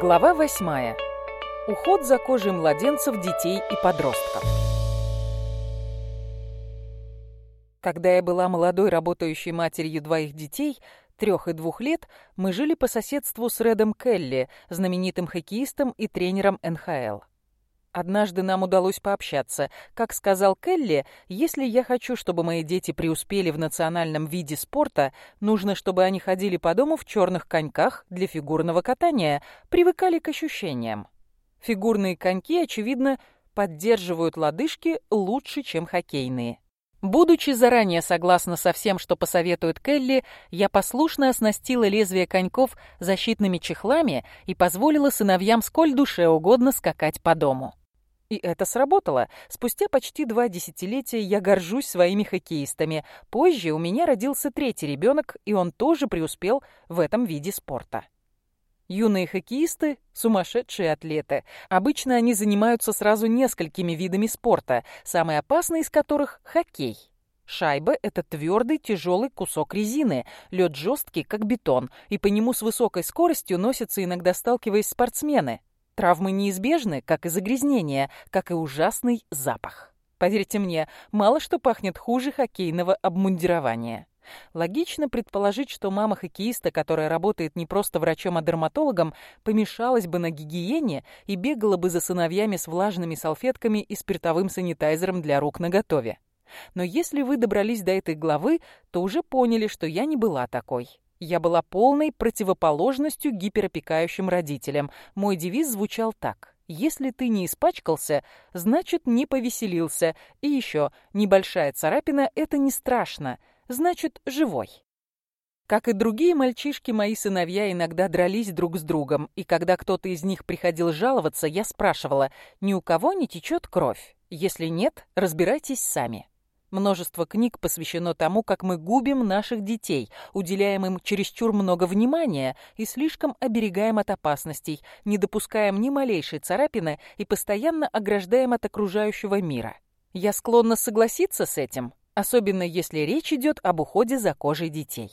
Глава 8. Уход за кожей младенцев, детей и подростков. Когда я была молодой работающей матерью двоих детей, трех и двух лет, мы жили по соседству с Редом Келли, знаменитым хоккеистом и тренером НХЛ. Однажды нам удалось пообщаться. Как сказал Келли, если я хочу, чтобы мои дети преуспели в национальном виде спорта, нужно, чтобы они ходили по дому в черных коньках для фигурного катания, привыкали к ощущениям. Фигурные коньки, очевидно, поддерживают лодыжки лучше, чем хоккейные. Будучи заранее согласна со всем, что посоветует Келли, я послушно оснастила лезвие коньков защитными чехлами и позволила сыновьям сколь душе угодно скакать по дому. И это сработало. Спустя почти два десятилетия я горжусь своими хоккеистами. Позже у меня родился третий ребенок, и он тоже преуспел в этом виде спорта. Юные хоккеисты – сумасшедшие атлеты. Обычно они занимаются сразу несколькими видами спорта, самый опасный из которых – хоккей. Шайба – это твердый, тяжелый кусок резины. Лед жесткий, как бетон, и по нему с высокой скоростью носятся, иногда сталкиваясь спортсмены. Травмы неизбежны, как и загрязнения, как и ужасный запах. Поверьте мне, мало что пахнет хуже хоккейного обмундирования. Логично предположить, что мама хоккеиста, которая работает не просто врачом, а дерматологом, помешалась бы на гигиене и бегала бы за сыновьями с влажными салфетками и спиртовым санитайзером для рук наготове. Но если вы добрались до этой главы, то уже поняли, что я не была такой. Я была полной противоположностью гиперопекающим родителям. Мой девиз звучал так. Если ты не испачкался, значит, не повеселился. И еще, небольшая царапина – это не страшно – значит, живой. Как и другие мальчишки, мои сыновья иногда дрались друг с другом, и когда кто-то из них приходил жаловаться, я спрашивала, ни у кого не течет кровь. Если нет, разбирайтесь сами. Множество книг посвящено тому, как мы губим наших детей, уделяем им чересчур много внимания и слишком оберегаем от опасностей, не допускаем ни малейшей царапины и постоянно ограждаем от окружающего мира. Я склонна согласиться с этим, особенно если речь идет об уходе за кожей детей.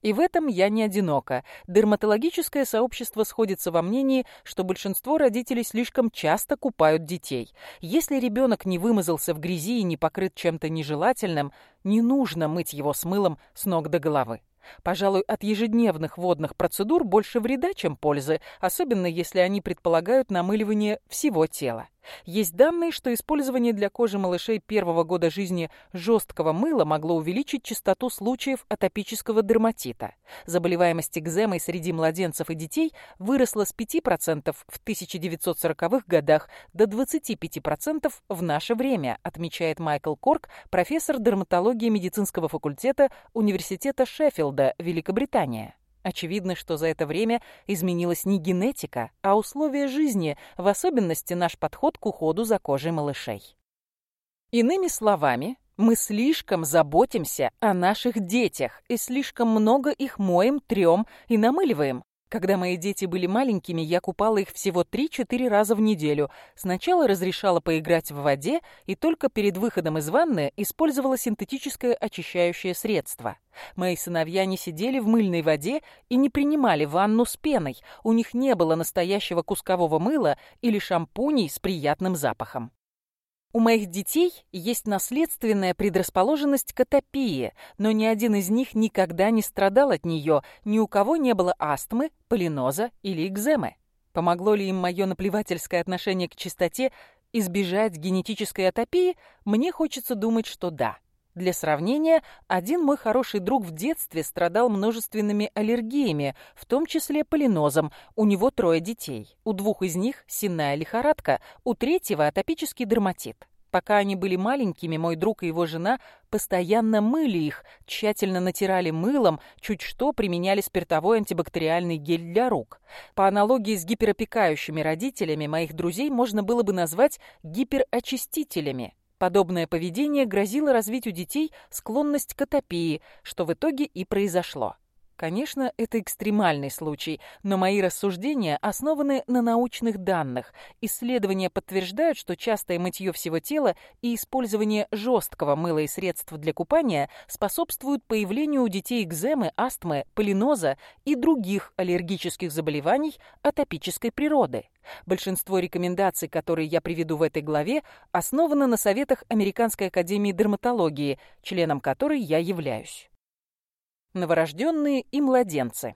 И в этом я не одинока. Дерматологическое сообщество сходится во мнении, что большинство родителей слишком часто купают детей. Если ребенок не вымазался в грязи и не покрыт чем-то нежелательным, не нужно мыть его с мылом с ног до головы. Пожалуй, от ежедневных водных процедур больше вреда, чем пользы, особенно если они предполагают намыливание всего тела. Есть данные, что использование для кожи малышей первого года жизни жесткого мыла могло увеличить частоту случаев атопического дерматита. Заболеваемость экземой среди младенцев и детей выросла с 5% в 1940-х годах до 25% в наше время, отмечает Майкл Корк, профессор дерматологии медицинского факультета Университета Шеффилда, Великобритания. Очевидно, что за это время изменилась не генетика, а условия жизни, в особенности наш подход к уходу за кожей малышей. Иными словами, мы слишком заботимся о наших детях и слишком много их моем, трем и намыливаем. Когда мои дети были маленькими, я купала их всего 3-4 раза в неделю. Сначала разрешала поиграть в воде, и только перед выходом из ванны использовала синтетическое очищающее средство. Мои сыновья не сидели в мыльной воде и не принимали ванну с пеной. У них не было настоящего кускового мыла или шампуней с приятным запахом. У моих детей есть наследственная предрасположенность к атопии, но ни один из них никогда не страдал от нее, ни у кого не было астмы, полиноза или экземы. Помогло ли им мое наплевательское отношение к чистоте избежать генетической атопии, мне хочется думать, что да. Для сравнения, один мой хороший друг в детстве страдал множественными аллергиями, в том числе полинозом. У него трое детей. У двух из них сенная лихорадка, у третьего атопический дерматит. Пока они были маленькими, мой друг и его жена постоянно мыли их, тщательно натирали мылом, чуть что применяли спиртовой антибактериальный гель для рук. По аналогии с гиперопекающими родителями, моих друзей можно было бы назвать гиперочистителями. Подобное поведение грозило развить у детей склонность к атопии, что в итоге и произошло. Конечно, это экстремальный случай, но мои рассуждения основаны на научных данных. Исследования подтверждают, что частое мытье всего тела и использование жесткого мыла и средств для купания способствуют появлению у детей экземы, астмы, полиноза и других аллергических заболеваний атопической природы. Большинство рекомендаций, которые я приведу в этой главе, основаны на советах Американской академии дерматологии, членом которой я являюсь новорожденные и младенцы.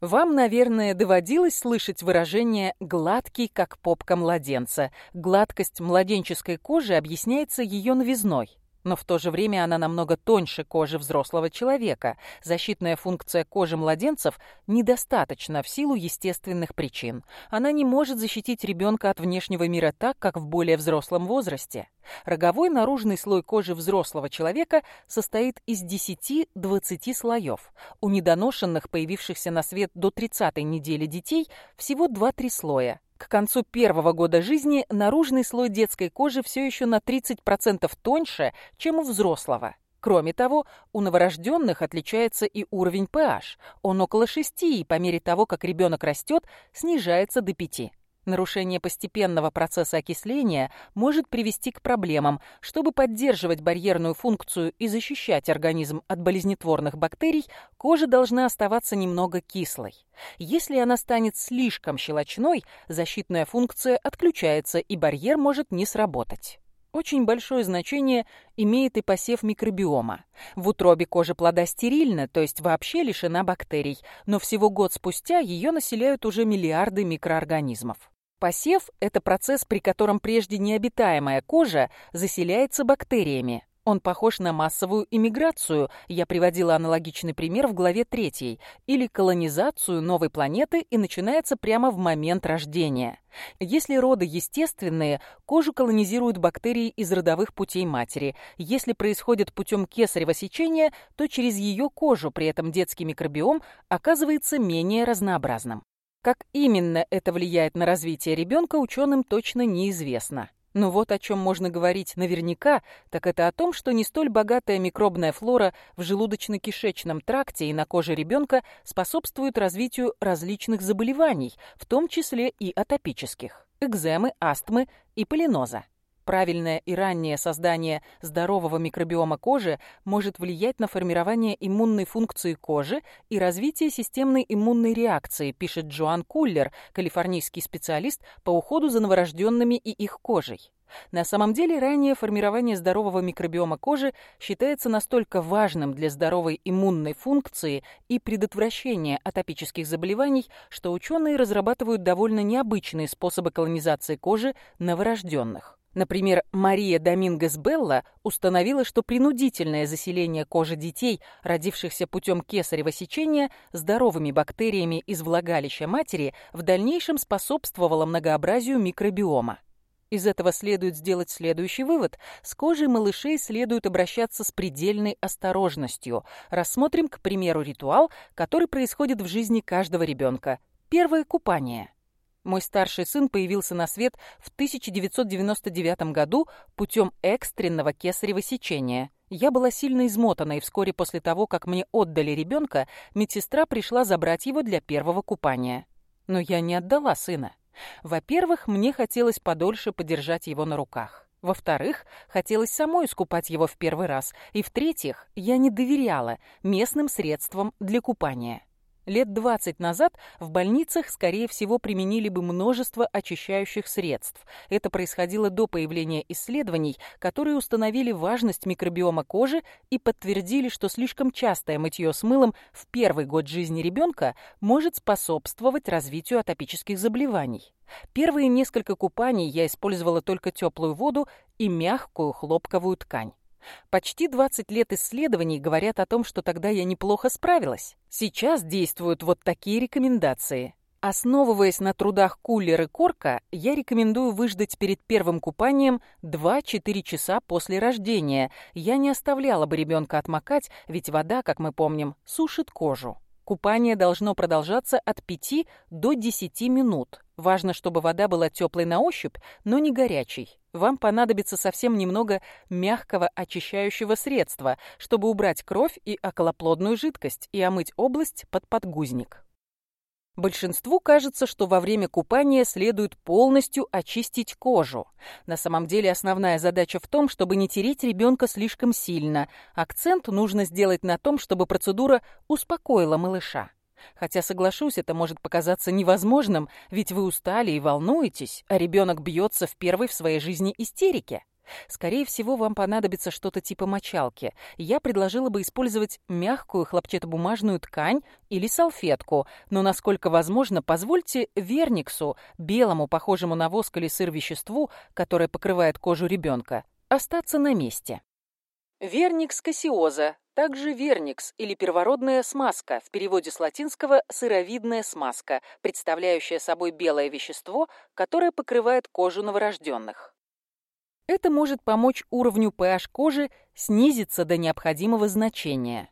Вам, наверное, доводилось слышать выражение «гладкий, как попка младенца». Гладкость младенческой кожи объясняется ее новизной. Но в то же время она намного тоньше кожи взрослого человека. Защитная функция кожи младенцев недостаточна в силу естественных причин. Она не может защитить ребенка от внешнего мира так, как в более взрослом возрасте. Роговой наружный слой кожи взрослого человека состоит из 10-20 слоев. У недоношенных, появившихся на свет до 30 недели детей, всего 2-3 слоя. К концу первого года жизни наружный слой детской кожи все еще на 30% тоньше, чем у взрослого. Кроме того, у новорожденных отличается и уровень pH. Он около 6, и по мере того, как ребенок растет, снижается до 5. Нарушение постепенного процесса окисления может привести к проблемам. Чтобы поддерживать барьерную функцию и защищать организм от болезнетворных бактерий, кожа должна оставаться немного кислой. Если она станет слишком щелочной, защитная функция отключается и барьер может не сработать. Очень большое значение имеет и посев микробиома. В утробе кожи плода стерильна, то есть вообще лишена бактерий, но всего год спустя ее населяют уже миллиарды микроорганизмов. Посев – это процесс, при котором прежде необитаемая кожа заселяется бактериями. Он похож на массовую иммиграцию, я приводила аналогичный пример в главе 3, или колонизацию новой планеты и начинается прямо в момент рождения. Если роды естественные, кожу колонизируют бактерии из родовых путей матери. Если происходит путем кесарево сечения, то через ее кожу при этом детский микробиом оказывается менее разнообразным. Как именно это влияет на развитие ребенка, ученым точно неизвестно. Но вот о чем можно говорить наверняка, так это о том, что не столь богатая микробная флора в желудочно-кишечном тракте и на коже ребенка способствует развитию различных заболеваний, в том числе и атопических – экземы, астмы и полиноза. Правильное и раннее создание здорового микробиома кожи может влиять на формирование иммунной функции кожи и развитие системной иммунной реакции, пишет Джоан Куллер, калифорнийский специалист по уходу за новорожденными и их кожей. На самом деле, раннее формирование здорового микробиома кожи считается настолько важным для здоровой иммунной функции и предотвращения атопических заболеваний, что ученые разрабатывают довольно необычные способы колонизации кожи новорожденных. Например, Мария Домингес Белла установила, что принудительное заселение кожи детей, родившихся путем кесарево сечения, здоровыми бактериями из влагалища матери в дальнейшем способствовало многообразию микробиома. Из этого следует сделать следующий вывод. С кожей малышей следует обращаться с предельной осторожностью. Рассмотрим, к примеру, ритуал, который происходит в жизни каждого ребенка. Первое – купание. Мой старший сын появился на свет в 1999 году путем экстренного кесарево сечения. Я была сильно измотана, и вскоре после того, как мне отдали ребенка, медсестра пришла забрать его для первого купания. Но я не отдала сына. Во-первых, мне хотелось подольше подержать его на руках. Во-вторых, хотелось самой искупать его в первый раз. И в-третьих, я не доверяла местным средствам для купания. Лет 20 назад в больницах, скорее всего, применили бы множество очищающих средств. Это происходило до появления исследований, которые установили важность микробиома кожи и подтвердили, что слишком частое мытье с мылом в первый год жизни ребенка может способствовать развитию атопических заболеваний. Первые несколько купаний я использовала только теплую воду и мягкую хлопковую ткань. Почти 20 лет исследований говорят о том, что тогда я неплохо справилась. Сейчас действуют вот такие рекомендации. Основываясь на трудах Куллер и Корка, я рекомендую выждать перед первым купанием 2-4 часа после рождения. Я не оставляла бы ребенка отмокать, ведь вода, как мы помним, сушит кожу. Купание должно продолжаться от 5 до 10 минут. Важно, чтобы вода была теплой на ощупь, но не горячей вам понадобится совсем немного мягкого очищающего средства, чтобы убрать кровь и околоплодную жидкость и омыть область под подгузник. Большинству кажется, что во время купания следует полностью очистить кожу. На самом деле основная задача в том, чтобы не тереть ребенка слишком сильно. Акцент нужно сделать на том, чтобы процедура успокоила малыша. Хотя, соглашусь, это может показаться невозможным, ведь вы устали и волнуетесь, а ребенок бьется в первой в своей жизни истерике. Скорее всего, вам понадобится что-то типа мочалки. Я предложила бы использовать мягкую хлопчатобумажную ткань или салфетку, но, насколько возможно, позвольте верниксу, белому, похожему на воск или сыр веществу, которое покрывает кожу ребенка, остаться на месте. Верникс кассиоза также верникс или первородная смазка, в переводе с латинского сыровидная смазка, представляющая собой белое вещество, которое покрывает кожу новорожденных. Это может помочь уровню pH кожи снизиться до необходимого значения.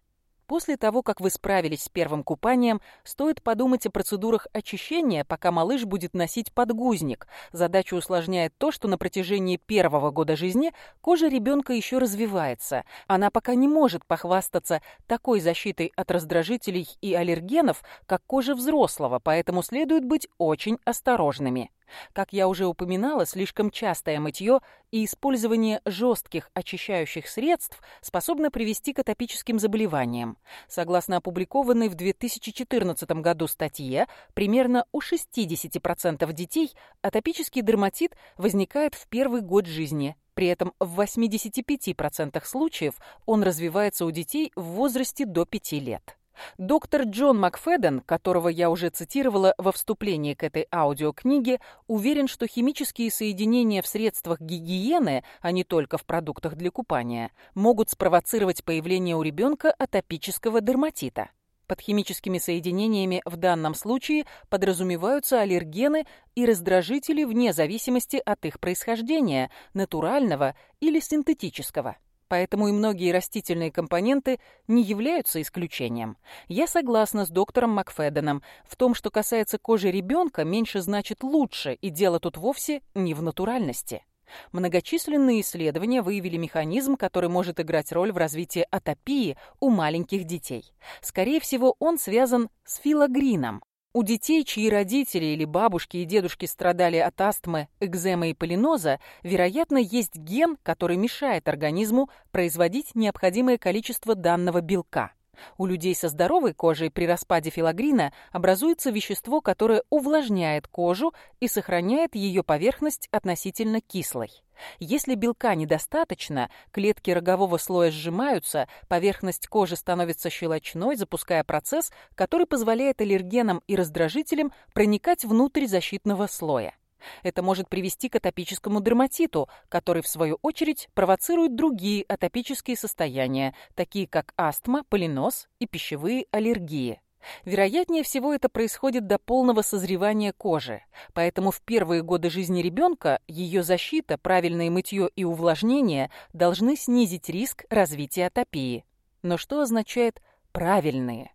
После того, как вы справились с первым купанием, стоит подумать о процедурах очищения, пока малыш будет носить подгузник. Задачу усложняет то, что на протяжении первого года жизни кожа ребенка еще развивается. Она пока не может похвастаться такой защитой от раздражителей и аллергенов, как кожа взрослого, поэтому следует быть очень осторожными. Как я уже упоминала, слишком частое мытье и использование жестких очищающих средств способно привести к атопическим заболеваниям. Согласно опубликованной в 2014 году статье, примерно у 60% детей атопический дерматит возникает в первый год жизни. При этом в 85% случаев он развивается у детей в возрасте до 5 лет. Доктор Джон Макфеден, которого я уже цитировала во вступлении к этой аудиокниге, уверен, что химические соединения в средствах гигиены, а не только в продуктах для купания, могут спровоцировать появление у ребенка атопического дерматита. Под химическими соединениями в данном случае подразумеваются аллергены и раздражители вне зависимости от их происхождения, натурального или синтетического поэтому и многие растительные компоненты не являются исключением. Я согласна с доктором Макфеденом. В том, что касается кожи ребенка, меньше значит лучше, и дело тут вовсе не в натуральности. Многочисленные исследования выявили механизм, который может играть роль в развитии атопии у маленьких детей. Скорее всего, он связан с филогрином, у детей, чьи родители или бабушки и дедушки страдали от астмы, экземы и полиноза, вероятно, есть ген, который мешает организму производить необходимое количество данного белка. У людей со здоровой кожей при распаде филагрина образуется вещество, которое увлажняет кожу и сохраняет ее поверхность относительно кислой. Если белка недостаточно, клетки рогового слоя сжимаются, поверхность кожи становится щелочной, запуская процесс, который позволяет аллергенам и раздражителям проникать внутрь защитного слоя. Это может привести к атопическому дерматиту, который, в свою очередь, провоцирует другие атопические состояния, такие как астма, полинос и пищевые аллергии. Вероятнее всего это происходит до полного созревания кожи, поэтому в первые годы жизни ребенка ее защита, правильное мытье и увлажнение должны снизить риск развития атопии. Но что означает «правильные»?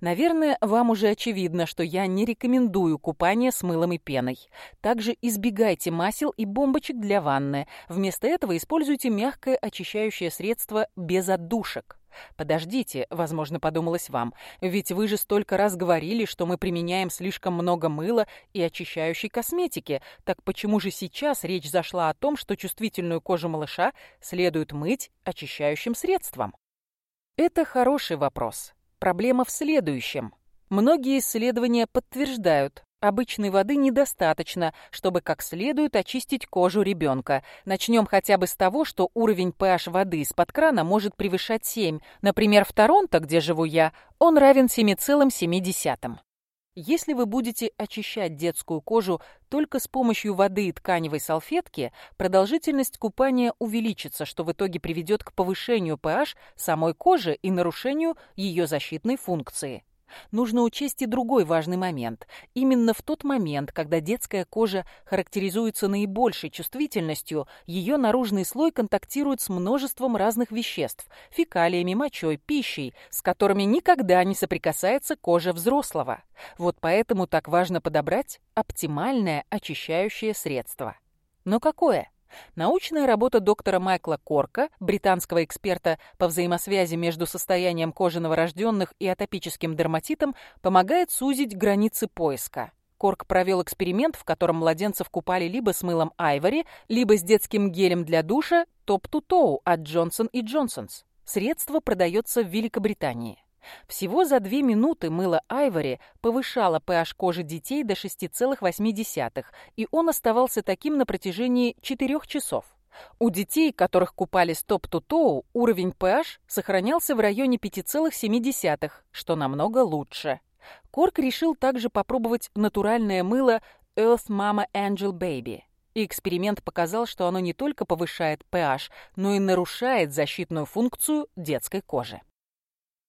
Наверное, вам уже очевидно, что я не рекомендую купание с мылом и пеной. Также избегайте масел и бомбочек для ванны. Вместо этого используйте мягкое очищающее средство без отдушек. Подождите, возможно, подумалось вам, ведь вы же столько раз говорили, что мы применяем слишком много мыла и очищающей косметики, так почему же сейчас речь зашла о том, что чувствительную кожу малыша следует мыть очищающим средством? Это хороший вопрос. Проблема в следующем. Многие исследования подтверждают, Обычной воды недостаточно, чтобы как следует очистить кожу ребенка. Начнем хотя бы с того, что уровень pH воды из-под крана может превышать 7. Например, в Торонто, где живу я, он равен 7,7. Если вы будете очищать детскую кожу только с помощью воды и тканевой салфетки, продолжительность купания увеличится, что в итоге приведет к повышению pH самой кожи и нарушению ее защитной функции. Нужно учесть и другой важный момент. Именно в тот момент, когда детская кожа характеризуется наибольшей чувствительностью, ее наружный слой контактирует с множеством разных веществ – фекалиями, мочой, пищей, с которыми никогда не соприкасается кожа взрослого. Вот поэтому так важно подобрать оптимальное очищающее средство. Но какое? Научная работа доктора Майкла Корка, британского эксперта по взаимосвязи между состоянием кожи новорожденных и атопическим дерматитом, помогает сузить границы поиска. Корк провел эксперимент, в котором младенцев купали либо с мылом Айвори, либо с детским гелем для душа топ ту тоу от Джонсон и Джонсонс. Средство продается в Великобритании. Всего за две минуты мыло Айвори повышало pH кожи детей до 6,8, и он оставался таким на протяжении 4 часов. У детей, которых купали с топ-ту-тоу, уровень pH сохранялся в районе 5,7, что намного лучше. Корк решил также попробовать натуральное мыло Earth Mama Angel Baby. И эксперимент показал, что оно не только повышает pH, но и нарушает защитную функцию детской кожи.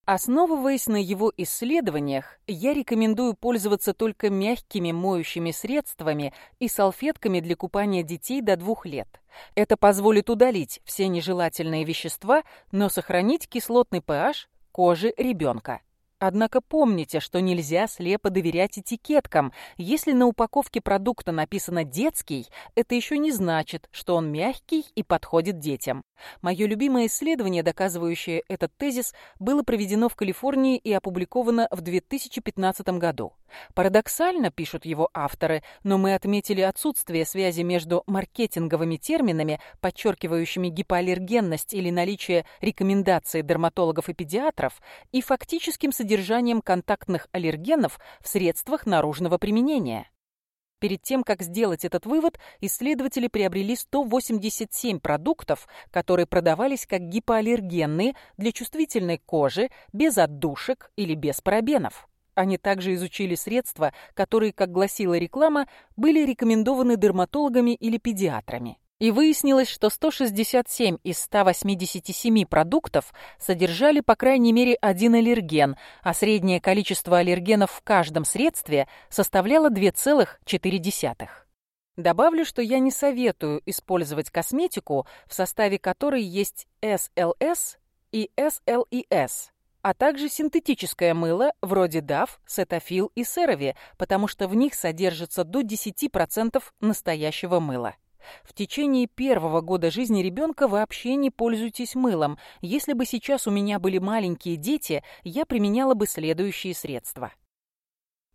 Основываясь на его исследованиях, я рекомендую пользоваться только мягкими моющими средствами и салфетками для купания детей до двух лет. Это позволит удалить все нежелательные вещества, но сохранить кислотный pH кожи ребенка. Однако помните, что нельзя слепо доверять этикеткам. Если на упаковке продукта написано «детский», это еще не значит, что он мягкий и подходит детям. Мое любимое исследование, доказывающее этот тезис, было проведено в Калифорнии и опубликовано в 2015 году. Парадоксально, пишут его авторы, но мы отметили отсутствие связи между маркетинговыми терминами, подчеркивающими гипоаллергенность или наличие рекомендации дерматологов и педиатров, и фактическим содержанием содержанием контактных аллергенов в средствах наружного применения. Перед тем, как сделать этот вывод, исследователи приобрели 187 продуктов, которые продавались как гипоаллергенные для чувствительной кожи, без отдушек или без парабенов. Они также изучили средства, которые, как гласила реклама, были рекомендованы дерматологами или педиатрами и выяснилось, что 167 из 187 продуктов содержали по крайней мере один аллерген, а среднее количество аллергенов в каждом средстве составляло 2,4. Добавлю, что я не советую использовать косметику, в составе которой есть SLS и SLES, а также синтетическое мыло вроде DAF, Cetaphil и CeraVe, потому что в них содержится до 10% настоящего мыла. В течение первого года жизни ребенка вообще не пользуйтесь мылом. Если бы сейчас у меня были маленькие дети, я применяла бы следующие средства.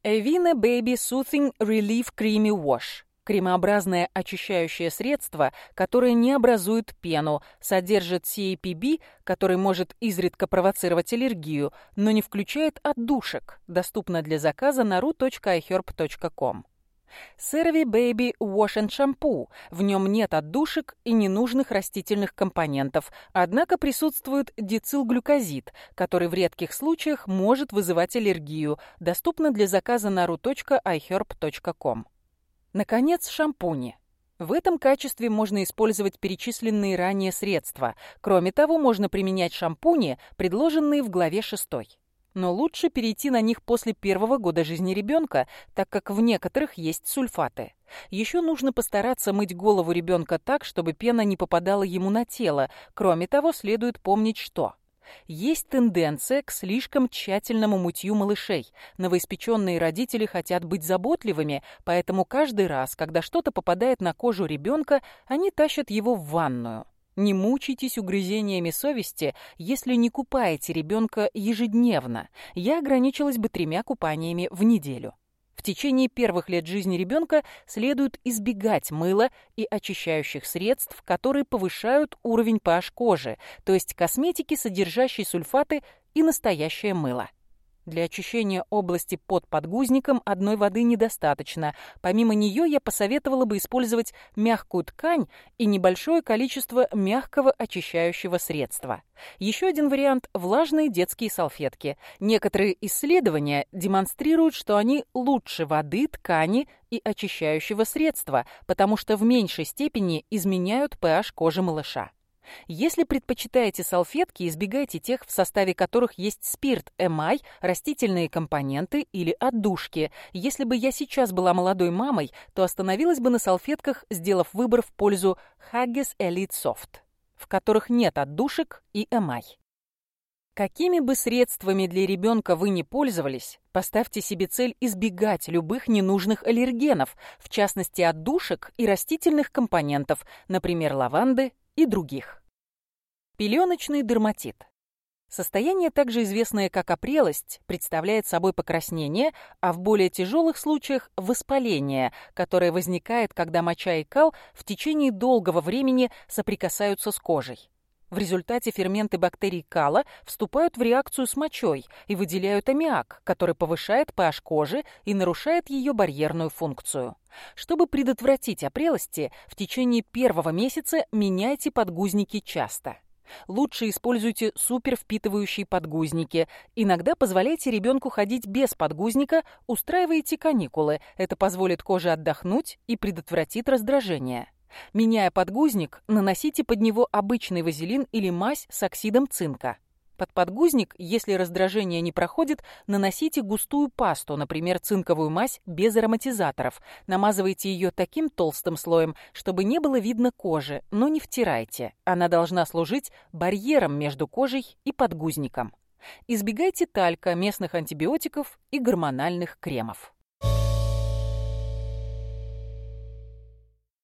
Эвина Baby Soothing Relief Creamy Wash кремообразное очищающее средство, которое не образует пену, содержит CAPB, который может изредка провоцировать аллергию, но не включает отдушек. Доступно для заказа на ru.iherb.com. Серви Baby Wash and Shampoo. В нем нет отдушек и ненужных растительных компонентов, однако присутствует дицилглюкозид, который в редких случаях может вызывать аллергию. Доступно для заказа на ru.iherb.com. Наконец, шампуни. В этом качестве можно использовать перечисленные ранее средства. Кроме того, можно применять шампуни, предложенные в главе 6 но лучше перейти на них после первого года жизни ребенка, так как в некоторых есть сульфаты. Еще нужно постараться мыть голову ребенка так, чтобы пена не попадала ему на тело. Кроме того, следует помнить, что есть тенденция к слишком тщательному мытью малышей. Новоиспеченные родители хотят быть заботливыми, поэтому каждый раз, когда что-то попадает на кожу ребенка, они тащат его в ванную. Не мучайтесь угрызениями совести, если не купаете ребенка ежедневно. Я ограничилась бы тремя купаниями в неделю. В течение первых лет жизни ребенка следует избегать мыла и очищающих средств, которые повышают уровень pH кожи, то есть косметики, содержащей сульфаты и настоящее мыло. Для очищения области под подгузником одной воды недостаточно. Помимо нее я посоветовала бы использовать мягкую ткань и небольшое количество мягкого очищающего средства. Еще один вариант – влажные детские салфетки. Некоторые исследования демонстрируют, что они лучше воды, ткани и очищающего средства, потому что в меньшей степени изменяют pH кожи малыша. Если предпочитаете салфетки, избегайте тех, в составе которых есть спирт, эмай, растительные компоненты или отдушки. Если бы я сейчас была молодой мамой, то остановилась бы на салфетках, сделав выбор в пользу Haggis Elite Soft, в которых нет отдушек и эмай. Какими бы средствами для ребенка вы не пользовались, поставьте себе цель избегать любых ненужных аллергенов, в частности отдушек и растительных компонентов, например, лаванды и других. Пеленочный дерматит. Состояние, также известное как опрелость, представляет собой покраснение, а в более тяжелых случаях – воспаление, которое возникает, когда моча и кал в течение долгого времени соприкасаются с кожей. В результате ферменты бактерий кала вступают в реакцию с мочой и выделяют аммиак, который повышает pH кожи и нарушает ее барьерную функцию. Чтобы предотвратить опрелости, в течение первого месяца меняйте подгузники часто. Лучше используйте супервпитывающие подгузники. Иногда позволяйте ребенку ходить без подгузника, устраивайте каникулы. Это позволит коже отдохнуть и предотвратит раздражение. Меняя подгузник, наносите под него обычный вазелин или мазь с оксидом цинка. Под подгузник, если раздражение не проходит, наносите густую пасту, например, цинковую мазь без ароматизаторов. Намазывайте ее таким толстым слоем, чтобы не было видно кожи, но не втирайте. Она должна служить барьером между кожей и подгузником. Избегайте талька, местных антибиотиков и гормональных кремов.